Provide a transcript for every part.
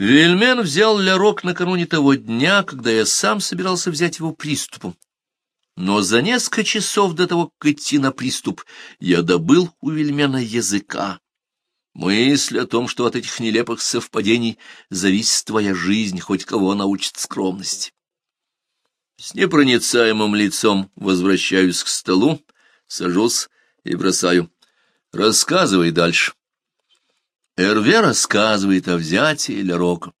Вильмен взял Лерок накануне того дня, когда я сам собирался взять его приступом. Но за несколько часов до того, как идти на приступ, я добыл у Вильмена языка. Мысль о том, что от этих нелепых совпадений зависит твоя жизнь, хоть кого она учит скромности. С непроницаемым лицом возвращаюсь к столу, сажусь и бросаю. Рассказывай дальше. Эрве рассказывает о взятии Лерока.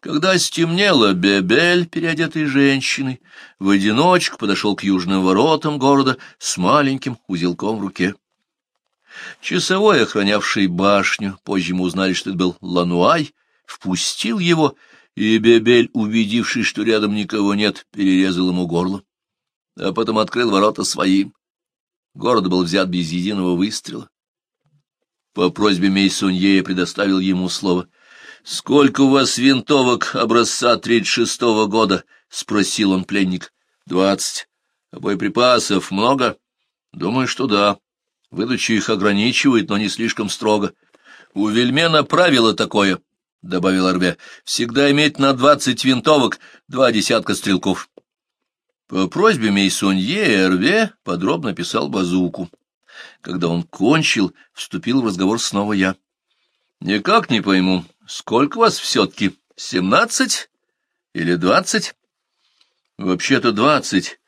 Когда стемнело, Бебель, переодетый женщиной, в одиночку подошел к южным воротам города с маленьким узелком в руке. Часовой, охранявший башню, позже мы узнали, что это был Лануай, впустил его, и Бебель, убедившись, что рядом никого нет, перерезал ему горло, а потом открыл ворота своим. Город был взят без единого выстрела. По просьбе Мейсунье я предоставил ему слово. — Сколько у вас винтовок образца тридцать шестого года? — спросил он пленник. — Двадцать. — А боеприпасов много? — Думаю, что да. Выдачу их ограничивает, но не слишком строго. — У Вельмена правило такое, — добавил Арбе, — всегда иметь на двадцать винтовок два десятка стрелков. По просьбе Мейсунье Эрве подробно писал базуку. Когда он кончил, вступил в разговор снова я. — Никак не пойму, сколько вас все-таки? Семнадцать или двадцать? — Вообще-то двадцать.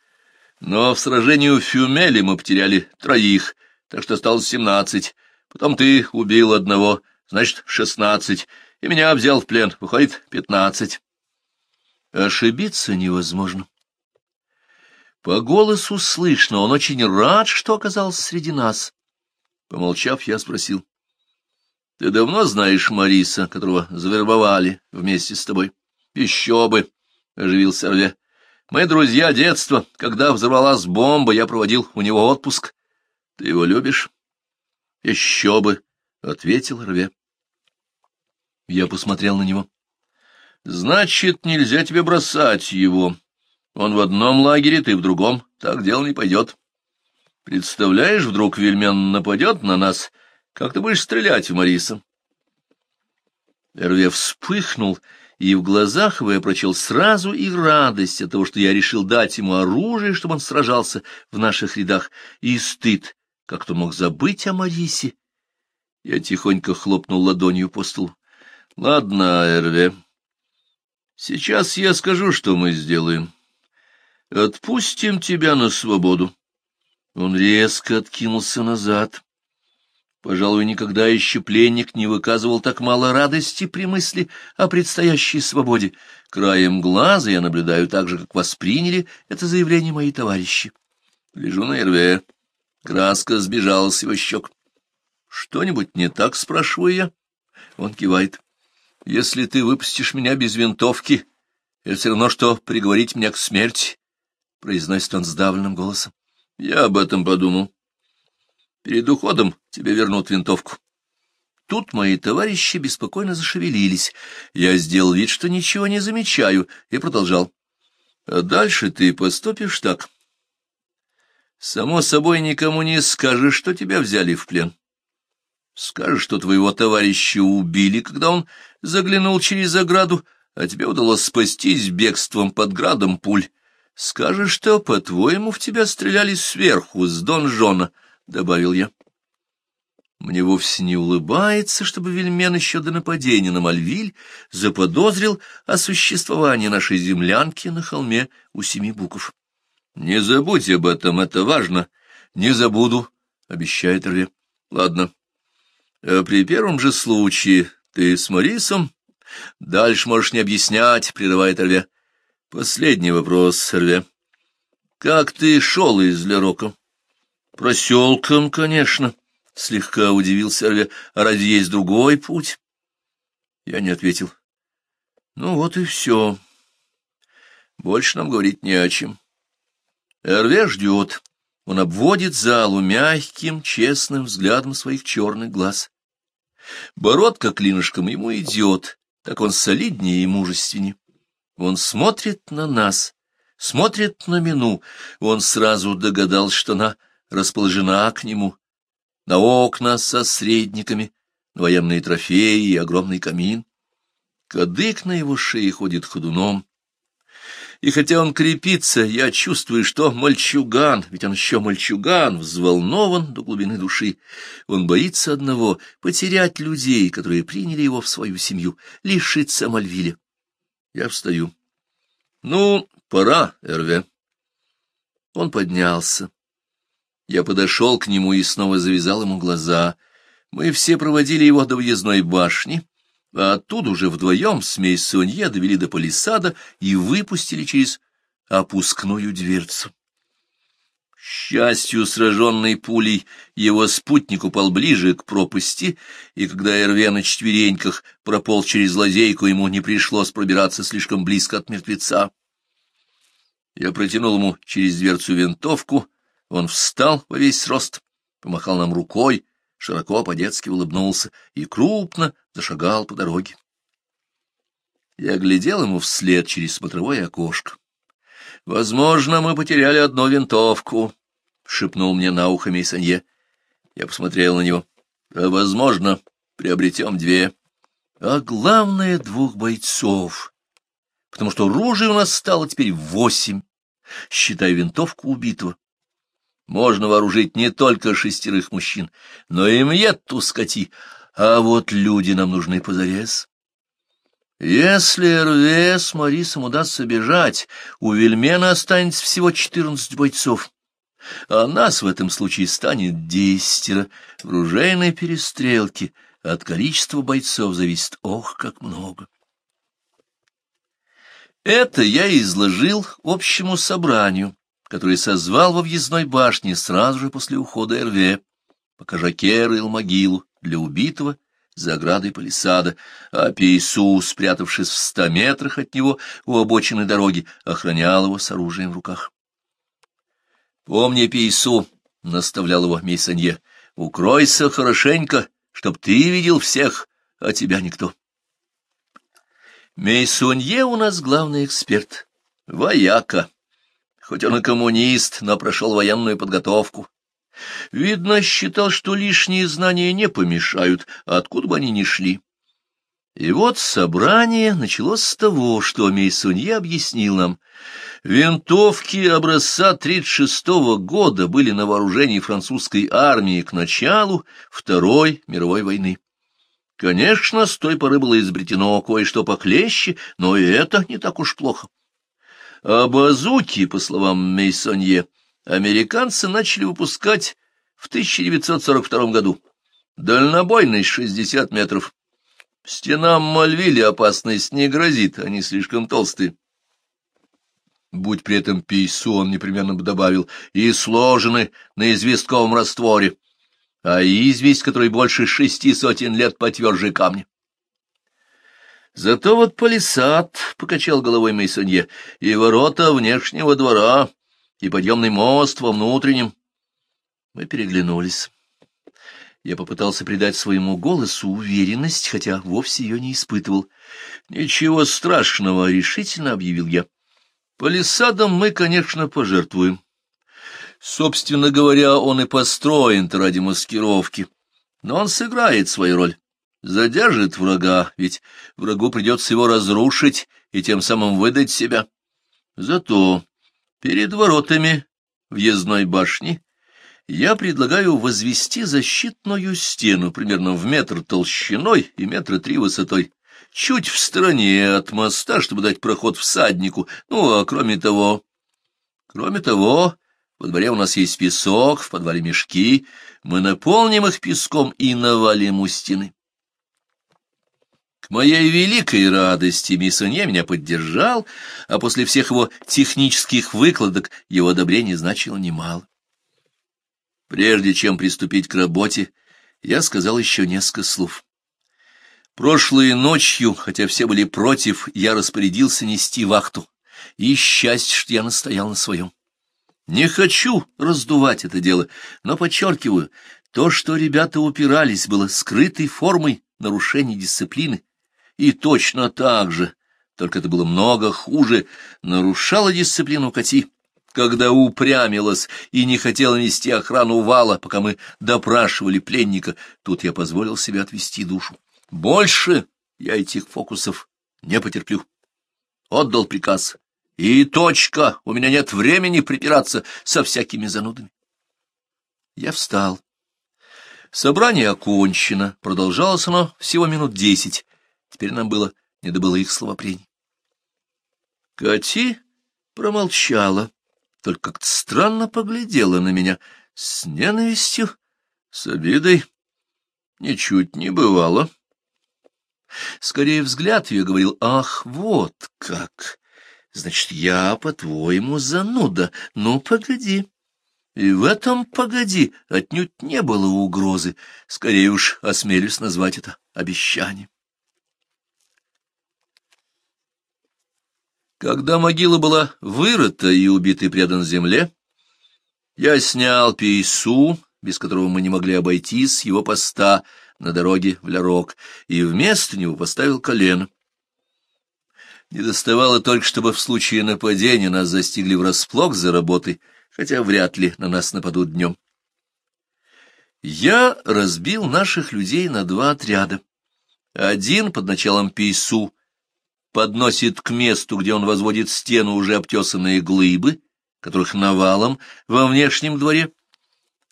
Но в сражении у Фюмели мы потеряли троих, так что стало семнадцать. Потом ты убил одного, значит, шестнадцать, и меня взял в плен, выходит, пятнадцать. Ошибиться невозможно. По голосу слышно, он очень рад, что оказался среди нас. Помолчав, я спросил. — Ты давно знаешь Мариса, которого завербовали вместе с тобой? — Еще бы! — оживился Рве. — Мы друзья детства. Когда взорвалась бомба, я проводил у него отпуск. — Ты его любишь? — Еще бы! — ответил Рве. Я посмотрел на него. — Значит, нельзя тебе бросать его, он в одном лагере, ты в другом. Так дело не пойдет. Представляешь, вдруг Вельмен нападет на нас. Как ты будешь стрелять в Мариса? Эрве вспыхнул, и в глазах его я прочел сразу и радость от того, что я решил дать ему оружие, чтобы он сражался в наших рядах, и стыд, как то мог забыть о Марисе. Я тихонько хлопнул ладонью по столу. — Ладно, Эрве, сейчас я скажу, что мы сделаем. — Отпустим тебя на свободу. Он резко откинулся назад. Пожалуй, никогда еще пленник не выказывал так мало радости при мысли о предстоящей свободе. Краем глаза я наблюдаю так же, как восприняли это заявление мои товарищи. Лежу на Эрве. Краска сбежала с его щек. «Что-нибудь не так?» — спрашиваю я. Он кивает. «Если ты выпустишь меня без винтовки, это все равно, что приговорить меня к смерти произносит он сдавленным голосом. Я об этом подумал. Перед уходом тебе вернут винтовку. Тут мои товарищи беспокойно зашевелились. Я сделал вид, что ничего не замечаю, и продолжал. А дальше ты поступишь так. Само собой, никому не скажешь, что тебя взяли в плен. Скажешь, что твоего товарища убили, когда он заглянул через ограду, а тебе удалось спастись бегством под градом пуль. Скажешь, что, по-твоему, в тебя стреляли сверху, с донжона, — добавил я. Мне вовсе не улыбается, чтобы Вельмен еще до нападения на Мальвиль заподозрил о существовании нашей землянки на холме у Семи Буков. — Не забудь об этом, это важно. — Не забуду, — обещает Рве. — Ладно. А при первом же случае ты с Морисом. Дальше можешь не объяснять, — прерывает Рве. Последний вопрос, Серве. Как ты шел из Лерока? Проселком, конечно, — слегка удивился Серве. А разве есть другой путь? Я не ответил. Ну вот и все. Больше нам говорить не о чем. Эрве ждет. Он обводит залу мягким, честным взглядом своих черных глаз. Бородка клинышком ему идет, так он солиднее и мужественнее. Он смотрит на нас, смотрит на Мину. Он сразу догадался, что она расположена к нему. На окна со средниками, военные трофеи и огромный камин. Кадык на его шее ходит ходуном. И хотя он крепится, я чувствую, что мальчуган, ведь он еще мальчуган, взволнован до глубины души. Он боится одного — потерять людей, которые приняли его в свою семью, лишиться Мальвиля. Я встаю. Ну, пора, Эрве. Он поднялся. Я подошел к нему и снова завязал ему глаза. Мы все проводили его до въездной башни, а оттуда уже вдвоем с Сонье довели до палисада и выпустили через опускную дверцу счастью, сраженной пулей, его спутник упал ближе к пропасти, и когда Эрве на четвереньках пропол через лазейку, ему не пришлось пробираться слишком близко от мертвеца. Я протянул ему через дверцу винтовку, он встал во весь рост, помахал нам рукой, широко по-детски улыбнулся и крупно зашагал по дороге. Я глядел ему вслед через смотровое окошко. — Возможно, мы потеряли одну винтовку, — шепнул мне на ухо Мейсанье. Я посмотрел на него. «Да, — Возможно, приобретем две. А главное — двух бойцов, потому что ружей у нас стало теперь восемь, считая винтовку убитого. Можно вооружить не только шестерых мужчин, но и мьетту скоти, а вот люди нам нужны позарез. Если Эрве с Марисом удастся бежать, у Вельмена останется всего четырнадцать бойцов, а нас в этом случае станет десятеро в ружейной перестрелке, от количества бойцов зависит ох, как много. Это я изложил общему собранию, которое созвал во въездной башне сразу же после ухода Эрве, пока Жакер рыл могилу для убитого за оградой палисада, а Пейсу, спрятавшись в ста метрах от него у обочины дороги, охранял его с оружием в руках. — Помни, Пейсу, — наставлял его Мейсанье, — укройся хорошенько, чтоб ты видел всех, а тебя никто. Мейсунье у нас главный эксперт, вояка. Хоть он и коммунист, но прошел военную подготовку. Видно, считал, что лишние знания не помешают, откуда бы они ни шли. И вот собрание началось с того, что Мейсунье объяснил нам. Винтовки образца 36-го года были на вооружении французской армии к началу Второй мировой войны. Конечно, с той поры было изобретено кое-что поклеще, но и это не так уж плохо. А базуки, по словам Мейсонье, американцы начали выпускать в 1942 году. Дальнобойный 60 метров. Стенам Мальвили опасность не грозит, они слишком толстые. Будь при этом пейсу, он непременно бы добавил, и сложены на известковом растворе, а известь, которой больше шести сотен лет потверже камни. Зато вот палисад, — покачал головой Мейсонье, — и ворота внешнего двора и подъемный мост во внутреннем. Мы переглянулись. Я попытался придать своему голосу уверенность, хотя вовсе ее не испытывал. «Ничего страшного», — решительно объявил я. «Палисадом мы, конечно, пожертвуем. Собственно говоря, он и построен ради маскировки. Но он сыграет свою роль, задержит врага, ведь врагу придется его разрушить и тем самым выдать себя. Зато Перед воротами въездной башни я предлагаю возвести защитную стену примерно в метр толщиной и метра три высотой, чуть в стороне от моста, чтобы дать проход всаднику, ну, а кроме того... Кроме того, во дворе у нас есть песок, в подвале мешки, мы наполним их песком и навалим у стены. К моей великой радости Миссонье меня поддержал, а после всех его технических выкладок его одобрение значило немало. Прежде чем приступить к работе, я сказал еще несколько слов. Прошлой ночью, хотя все были против, я распорядился нести вахту, и счастье, что я настоял на своем. Не хочу раздувать это дело, но подчеркиваю, то, что ребята упирались, было скрытой формой нарушений дисциплины, и точно так же, только это было много хуже, нарушала дисциплину Кати, когда упрямилась и не хотела нести охрану вала, пока мы допрашивали пленника. Тут я позволил себе отвести душу. Больше я этих фокусов не потерплю. Отдал приказ. И точка, у меня нет времени припираться со всякими занудами. Я встал. Собрание окончено, продолжалось оно всего минут десять. Теперь нам было не до их словопрений. Кати промолчала, только как-то странно поглядела на меня, с ненавистью, с обидой. Ничуть не бывало. Скорее, взгляд ее говорил, ах, вот как! Значит, я, по-твоему, зануда, ну, погоди. И в этом, погоди, отнюдь не было угрозы, скорее уж осмелюсь назвать это обещанием. Когда могила была вырыта и убитый предан земле, я снял пейсу, без которого мы не могли обойтись, его поста на дороге в Лярок, и вместо него поставил колено. Не доставало только, чтобы в случае нападения нас застигли врасплох за работой, хотя вряд ли на нас нападут днем. Я разбил наших людей на два отряда. Один под началом Пейсу подносит к месту, где он возводит стену уже обтесанные глыбы, которых навалом во внешнем дворе.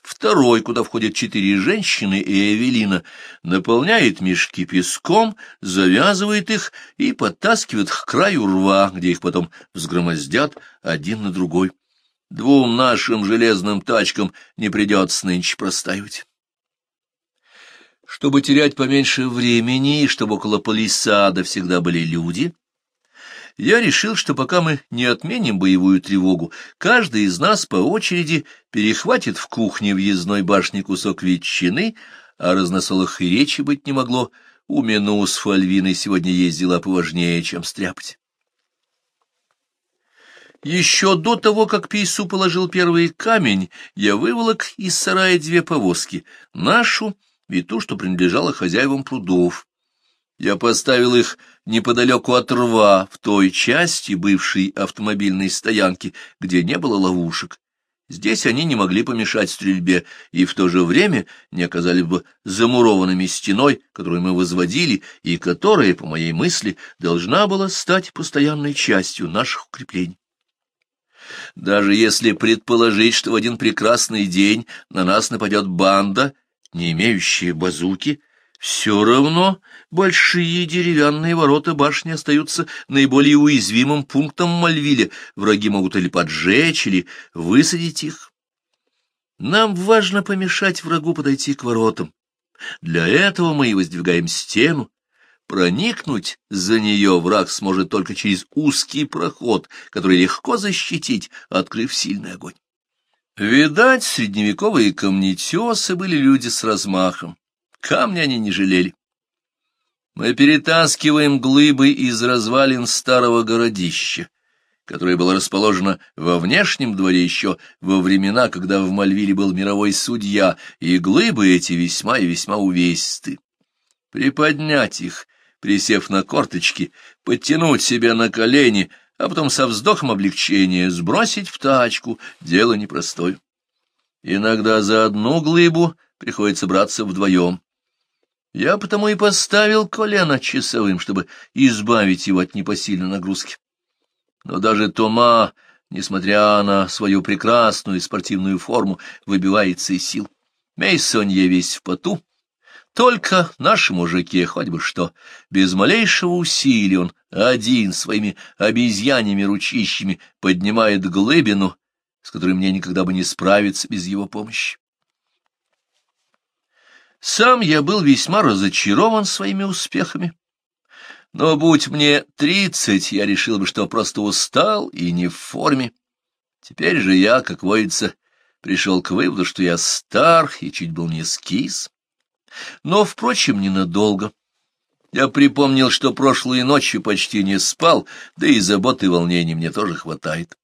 Второй, куда входят четыре женщины и Эвелина, наполняет мешки песком, завязывает их и подтаскивает к краю рва, где их потом взгромоздят один на другой. Двум нашим железным тачкам не придется нынче простаивать. Чтобы терять поменьше времени и чтобы около палисада всегда были люди, я решил, что пока мы не отменим боевую тревогу, каждый из нас по очереди перехватит в кухне въездной башни кусок ветчины, а разносолах и речи быть не могло, у Мену с Фальвиной сегодня есть дела поважнее, чем стряпать. Еще до того, как Пейсу положил первый камень, я выволок из сарая две повозки — нашу — и ту, что принадлежала хозяевам прудов. Я поставил их неподалеку от рва, в той части бывшей автомобильной стоянки, где не было ловушек. Здесь они не могли помешать стрельбе, и в то же время не оказались бы замурованными стеной, которую мы возводили, и которая, по моей мысли, должна была стать постоянной частью наших укреплений. Даже если предположить, что в один прекрасный день на нас нападет банда, не имеющие базуки, все равно большие деревянные ворота башни остаются наиболее уязвимым пунктом Мальвиля. Враги могут или поджечь, или высадить их. Нам важно помешать врагу подойти к воротам. Для этого мы и воздвигаем стену. Проникнуть за нее враг сможет только через узкий проход, который легко защитить, открыв сильный огонь. Видать, средневековые камнетесы были люди с размахом. Камни они не жалели. Мы перетаскиваем глыбы из развалин старого городища, которое было расположено во внешнем дворе еще во времена, когда в Мальвиле был мировой судья, и глыбы эти весьма и весьма увесисты. Приподнять их, присев на корточки, подтянуть себя на колени — а потом со вздохом облегчения сбросить в тачку — дело непростое. Иногда за одну глыбу приходится браться вдвоем. Я потому и поставил колено часовым, чтобы избавить его от непосильной нагрузки. Но даже Тома, несмотря на свою прекрасную спортивную форму, выбивается из сил. Мейсонье весь в поту. Только нашему мужике хоть бы что, без малейшего усилия он один своими обезьяньями ручищами поднимает глыбину, с которой мне никогда бы не справиться без его помощи. Сам я был весьма разочарован своими успехами. Но будь мне тридцать, я решил бы, что просто устал и не в форме. Теперь же я, как водится, пришел к выводу, что я стар и чуть был не скис. Но, впрочем, ненадолго. Я припомнил, что прошлые ночи почти не спал, да и забот и волнений мне тоже хватает.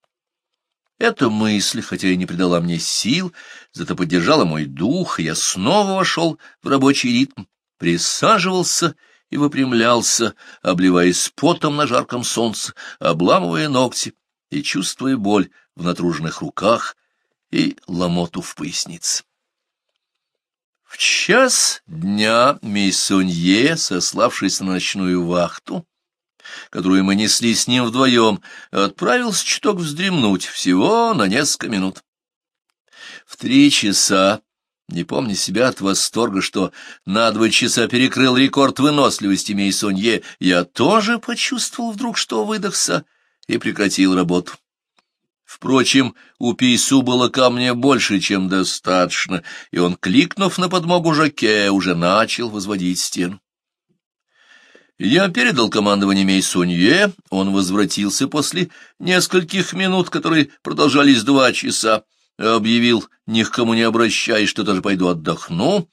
Эта мысль, хотя и не придала мне сил, зато поддержала мой дух, и я снова вошел в рабочий ритм, присаживался и выпрямлялся, обливаясь потом на жарком солнце, обламывая ногти и чувствуя боль в натруженных руках и ломоту в пояснице. В час дня Мейсонье, сославшись на ночную вахту, которую мы несли с ним вдвоем, отправился чуток вздремнуть всего на несколько минут. В три часа, не помня себя от восторга, что на два часа перекрыл рекорд выносливости Мейсонье, я тоже почувствовал вдруг, что выдохся, и прекратил работу. Впрочем, у Пейсу было камня больше, чем достаточно, и он, кликнув на подмогу Жаке, уже начал возводить стену. Я передал командование Мейсунье, он возвратился после нескольких минут, которые продолжались два часа, объявил, ни к кому не обращаясь, что даже пойду отдохну,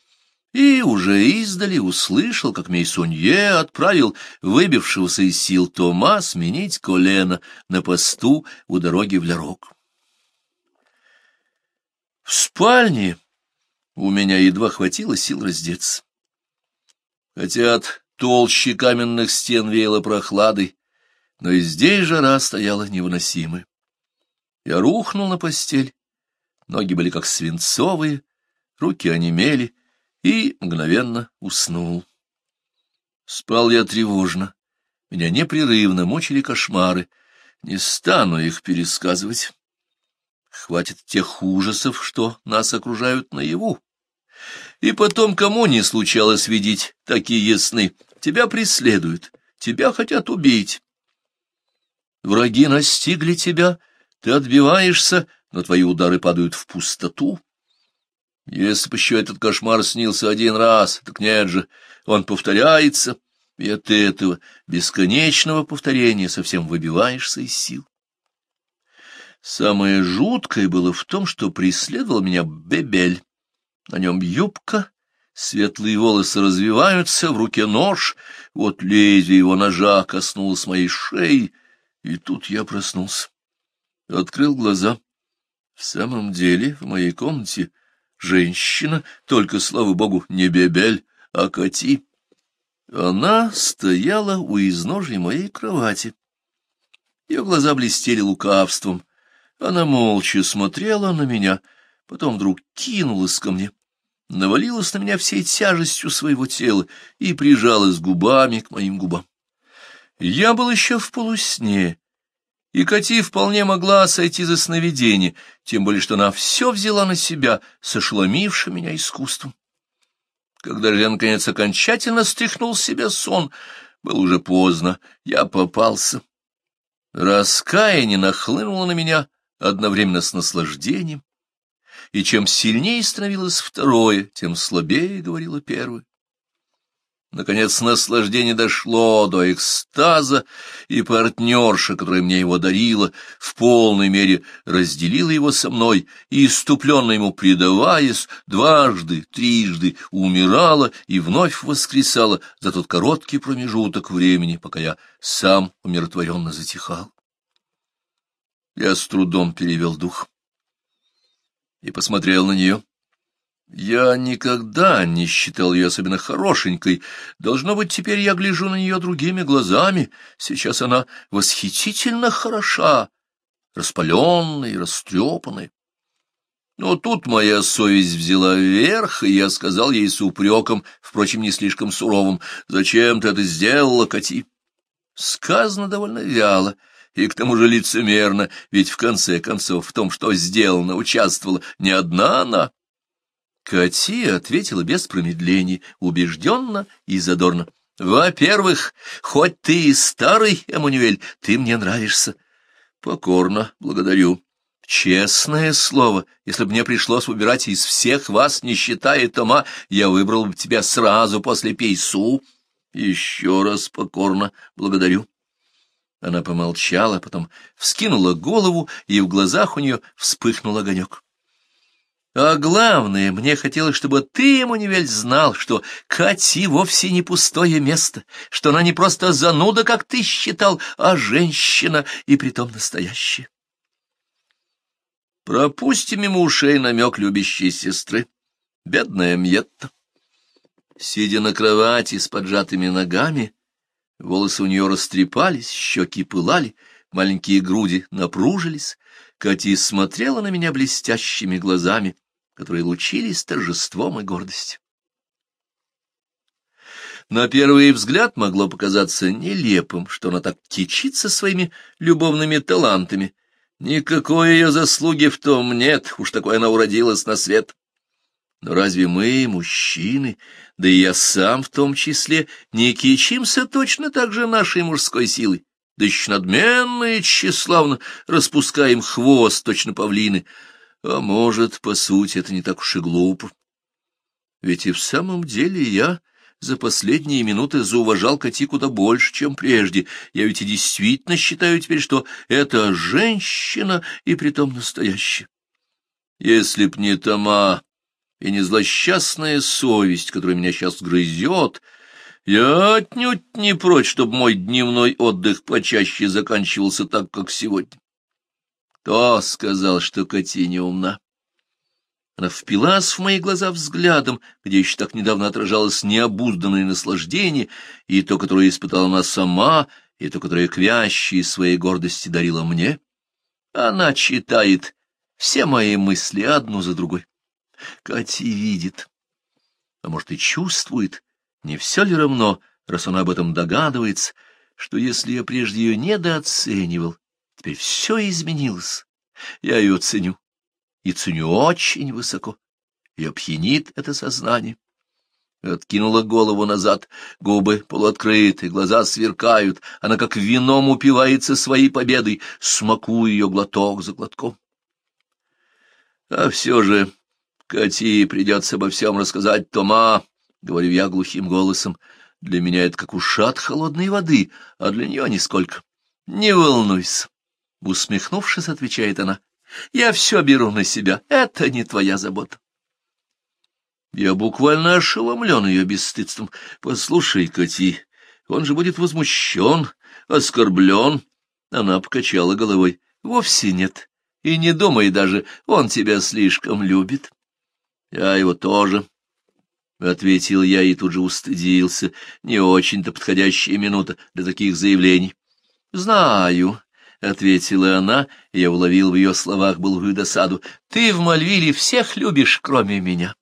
и уже издали услышал, как Мейсонье отправил выбившегося из сил Тома сменить колено на посту у дороги в Лярок. В спальне у меня едва хватило сил раздеться. Хотя от толщи каменных стен веяло прохладой, но и здесь жара стояла невыносимая. Я рухнул на постель, ноги были как свинцовые, руки онемели — и мгновенно уснул. Спал я тревожно. Меня непрерывно мучили кошмары. Не стану их пересказывать. Хватит тех ужасов, что нас окружают наяву. И потом, кому не случалось видеть такие сны? Тебя преследуют, тебя хотят убить. Враги настигли тебя, ты отбиваешься, но твои удары падают в пустоту. Если бы еще этот кошмар снился один раз, так нет же, он повторяется, и от этого бесконечного повторения совсем выбиваешься из сил. Самое жуткое было в том, что преследовал меня бебель. На нем юбка, светлые волосы развиваются, в руке нож, вот лезвие его ножа коснулось моей шеи, и тут я проснулся. Открыл глаза. В самом деле, в моей комнате женщина, только, слава богу, не бебель, а Кати. Она стояла у изножья моей кровати. Ее глаза блестели лукавством. Она молча смотрела на меня, потом вдруг кинулась ко мне, навалилась на меня всей тяжестью своего тела и прижалась губами к моим губам. Я был еще в полусне, и Кати вполне могла сойти за сновидение, тем более что она все взяла на себя, сошломивши меня искусством. Когда же я, наконец, окончательно стряхнул себе сон, было уже поздно, я попался. Раскаяние нахлынуло на меня одновременно с наслаждением, и чем сильнее становилось второе, тем слабее говорило первое. Наконец наслаждение дошло до экстаза, и партнерша, которая мне его дарила, в полной мере разделила его со мной и, иступленно ему предаваясь, дважды, трижды умирала и вновь воскресала за тот короткий промежуток времени, пока я сам умиротворенно затихал. Я с трудом перевел дух и посмотрел на нее. Я никогда не считал ее особенно хорошенькой. Должно быть, теперь я гляжу на нее другими глазами. Сейчас она восхитительно хороша, распаленная и растрепанная. Но тут моя совесть взяла верх, и я сказал ей с упреком, впрочем, не слишком суровым, «Зачем ты это сделала, Кати?» Сказано довольно вяло и к тому же лицемерно, ведь в конце концов в том, что сделано, участвовала не одна она. Кати ответила без промедлений, убежденно и задорно. «Во-первых, хоть ты и старый, Эммануэль, ты мне нравишься». «Покорно, благодарю. Честное слово, если бы мне пришлось выбирать из всех вас, не считая Тома, я выбрал бы тебя сразу после Пейсу. Еще раз покорно благодарю». Она помолчала, потом вскинула голову, и в глазах у нее вспыхнул огонек. А главное, мне хотелось, чтобы ты, Манивель, знал, что Кати вовсе не пустое место, что она не просто зануда, как ты считал, а женщина, и притом настоящая. Пропустим ему ушей намек любящей сестры, бедная Мьетта. Сидя на кровати с поджатыми ногами, волосы у нее растрепались, щеки пылали, маленькие груди напружились, Кати смотрела на меня блестящими глазами — которые лучились торжеством и гордостью. На первый взгляд могло показаться нелепым, что она так кичится своими любовными талантами. Никакой ее заслуги в том нет, уж такое она уродилась на свет. Но разве мы, мужчины, да и я сам в том числе, не кичимся точно так же нашей мужской силой? Да еще надменно и тщеславно распускаем хвост, точно павлины, а может, по сути, это не так уж и глупо. Ведь и в самом деле я за последние минуты зауважал коти куда больше, чем прежде. Я ведь и действительно считаю теперь, что это женщина, и притом настоящая. Если б не тома и не злосчастная совесть, которая меня сейчас грызет, я отнюдь не прочь, чтобы мой дневной отдых почаще заканчивался так, как сегодня. Кто сказал, что Катиня умна? Она впилась в мои глаза взглядом, где еще так недавно отражалось необузданное наслаждение, и то, которое испытала она сама, и то, которое к своей гордости дарила мне. Она читает все мои мысли одну за другой. Кати видит, а может и чувствует, не все ли равно, раз она об этом догадывается, что если я прежде ее недооценивал, Теперь все изменилось. Я ее ценю. И ценю очень высоко. И пьянит это сознание. Откинула голову назад, губы полуоткрыты, глаза сверкают. Она как вином упивается своей победой, смакуя ее глоток за глотком. А все же, Кати, придется обо всем рассказать Тома, — говорю я глухим голосом. Для меня это как ушат холодной воды, а для нее нисколько. Не волнуйся. Усмехнувшись, отвечает она, — я все беру на себя, это не твоя забота. Я буквально ошеломлен ее бесстыдством. Послушай, Кати, он же будет возмущен, оскорблен. Она покачала головой. Вовсе нет. И не думай даже, он тебя слишком любит. Я его тоже. Ответил я и тут же устыдился. Не очень-то подходящая минута для таких заявлений. Знаю, — ответила она, и я уловил в ее словах былую досаду. — Ты в Мальвиле всех любишь, кроме меня.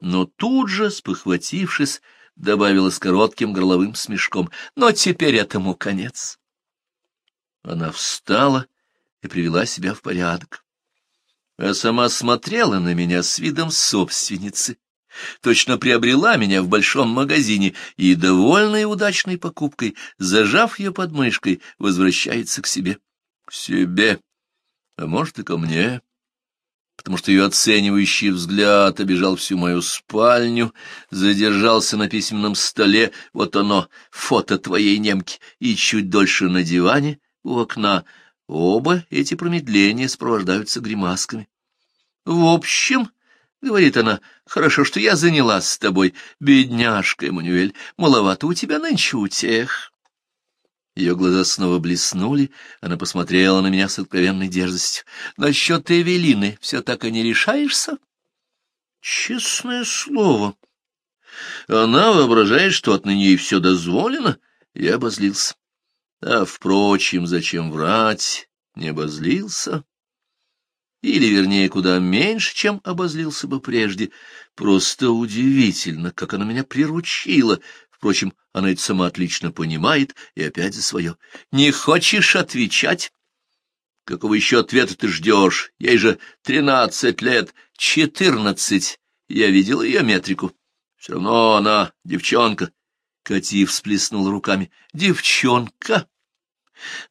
Но тут же, спохватившись, добавила с коротким горловым смешком. — Но теперь этому конец. Она встала и привела себя в порядок а сама смотрела на меня с видом собственницы, точно приобрела меня в большом магазине и, довольная удачной покупкой, зажав ее подмышкой, возвращается к себе. К себе, а может и ко мне, потому что ее оценивающий взгляд обижал всю мою спальню, задержался на письменном столе, вот оно, фото твоей немки, и чуть дольше на диване у окна. Оба эти промедления сопровождаются гримасками. В общем, — говорит она, — хорошо, что я занялась с тобой, бедняжка Эммануэль, маловато у тебя нынче утех. Ее глаза снова блеснули, она посмотрела на меня с откровенной дерзостью. — Насчет Эвелины все так и не решаешься? — Честное слово. Она воображает, что отныне ей все дозволено. Я обозлился. А, впрочем, зачем врать? Не обозлился или, вернее, куда меньше, чем обозлился бы прежде. Просто удивительно, как она меня приручила. Впрочем, она это сама отлично понимает и опять за свое. «Не хочешь отвечать?» «Какого еще ответа ты ждешь? Ей же тринадцать лет, четырнадцать. Я видел ее метрику. Все равно она девчонка». Кати всплеснул руками. «Девчонка!»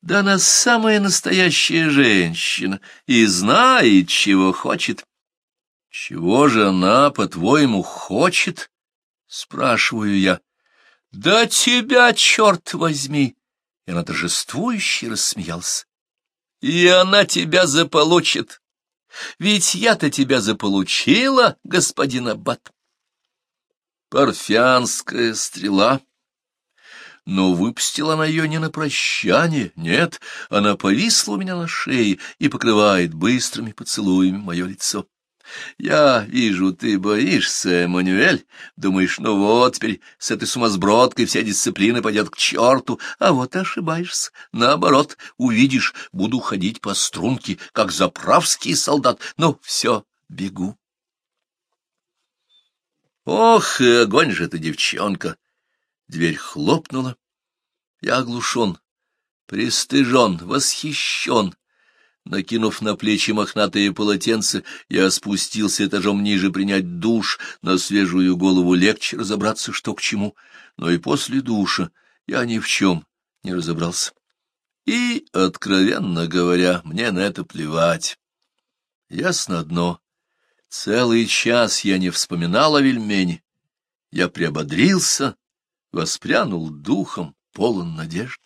Да она самая настоящая женщина и знает, чего хочет. — Чего же она, по-твоему, хочет? — спрашиваю я. — Да тебя, черт возьми! И она торжествующе рассмеялся. — И она тебя заполучит! Ведь я-то тебя заполучила, господин Аббат! Парфянская стрела — но выпустила она ее не на прощание, нет, она повисла у меня на шее и покрывает быстрыми поцелуями мое лицо. Я вижу, ты боишься, Эммануэль. Думаешь, ну вот, теперь с этой сумасбродкой вся дисциплина пойдет к черту. А вот ошибаешься. Наоборот, увидишь, буду ходить по струнке, как заправский солдат. Ну, все, бегу. Ох, и огонь же ты, девчонка! Дверь хлопнула. Я оглушен, пристыжен, восхищен. Накинув на плечи мохнатые полотенца, я спустился этажом ниже принять душ, на свежую голову легче разобраться, что к чему. Но и после душа я ни в чем не разобрался. И, откровенно говоря, мне на это плевать. Ясно одно. Целый час я не вспоминал о вельмени. Я приободрился воспрянул духом, полон надежд.